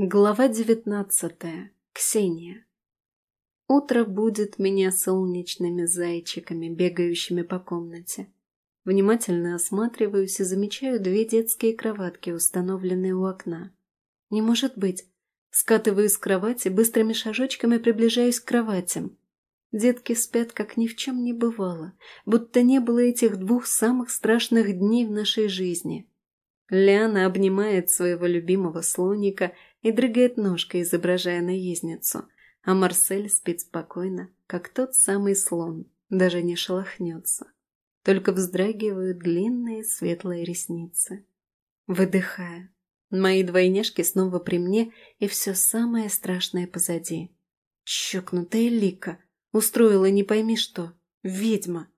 Глава девятнадцатая. Ксения. Утро будет меня солнечными зайчиками, бегающими по комнате. Внимательно осматриваюсь и замечаю две детские кроватки, установленные у окна. Не может быть. Скатываюсь с кровати, быстрыми шажочками приближаюсь к кроватям. Детки спят, как ни в чем не бывало, будто не было этих двух самых страшных дней в нашей жизни. Ляна обнимает своего любимого слоника – и дрыгает ножкой, изображая наездницу, а Марсель спит спокойно, как тот самый слон, даже не шелохнется. Только вздрагивают длинные светлые ресницы. Выдыхая. Мои двойняшки снова при мне, и все самое страшное позади. Чокнутая Лика. Устроила не пойми что. Ведьма.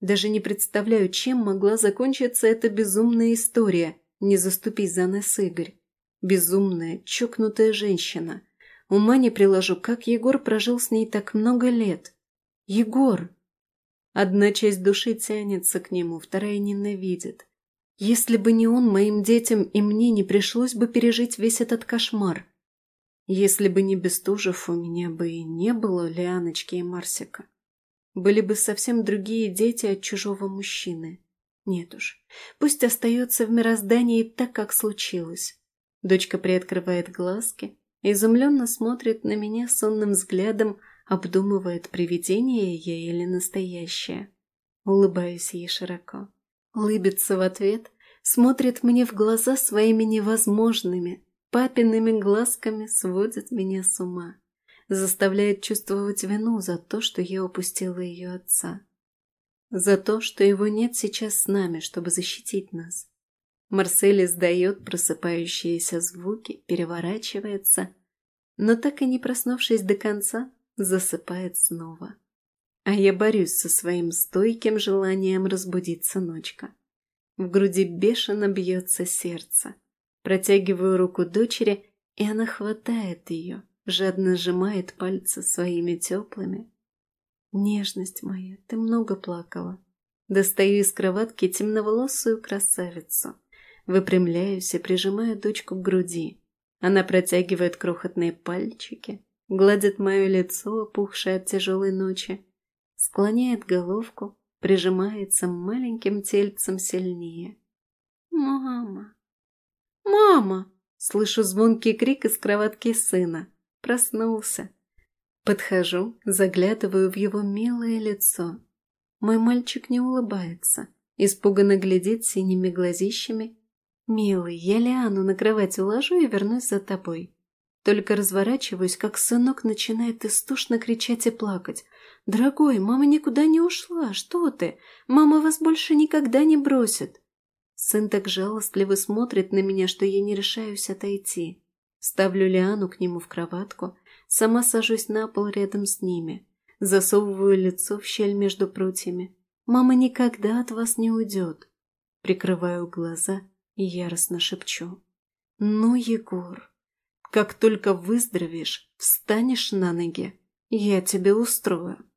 Даже не представляю, чем могла закончиться эта безумная история, не заступись за нас Игорь. Безумная, чокнутая женщина. Ума не приложу, как Егор прожил с ней так много лет. Егор! Одна часть души тянется к нему, вторая ненавидит. Если бы не он, моим детям и мне не пришлось бы пережить весь этот кошмар. Если бы не Бестужев, у меня бы и не было Лианочки и Марсика. Были бы совсем другие дети от чужого мужчины. Нет уж, пусть остается в мироздании так, как случилось. Дочка приоткрывает глазки, изумленно смотрит на меня сонным взглядом, обдумывает, привидение я или настоящее. Улыбаюсь ей широко. Улыбится в ответ, смотрит мне в глаза своими невозможными, папиными глазками сводит меня с ума. Заставляет чувствовать вину за то, что я упустила ее отца. За то, что его нет сейчас с нами, чтобы защитить нас. Марсель издает просыпающиеся звуки, переворачивается, но так и не проснувшись до конца, засыпает снова. А я борюсь со своим стойким желанием разбудить сыночка. В груди бешено бьется сердце. Протягиваю руку дочери, и она хватает ее, жадно сжимает пальцы своими теплыми. Нежность моя, ты много плакала. Достаю из кроватки темноволосую красавицу. Выпрямляюсь и прижимаю дочку к груди. Она протягивает крохотные пальчики, гладит мое лицо, опухшее от тяжелой ночи, склоняет головку, прижимается маленьким тельцем сильнее. «Мама! Мама!» Слышу звонкий крик из кроватки сына. Проснулся. Подхожу, заглядываю в его милое лицо. Мой мальчик не улыбается, испуганно глядит синими глазищами «Милый, я Лиану на кровать уложу и вернусь за тобой». Только разворачиваюсь, как сынок начинает истошно кричать и плакать. «Дорогой, мама никуда не ушла, что ты? Мама вас больше никогда не бросит!» Сын так жалостливо смотрит на меня, что я не решаюсь отойти. Ставлю Лиану к нему в кроватку, сама сажусь на пол рядом с ними, засовываю лицо в щель между прутьями. «Мама никогда от вас не уйдет!» Прикрываю глаза и яростно шепчу. «Ну, Егор, как только выздоровеешь, встанешь на ноги, я тебе устрою».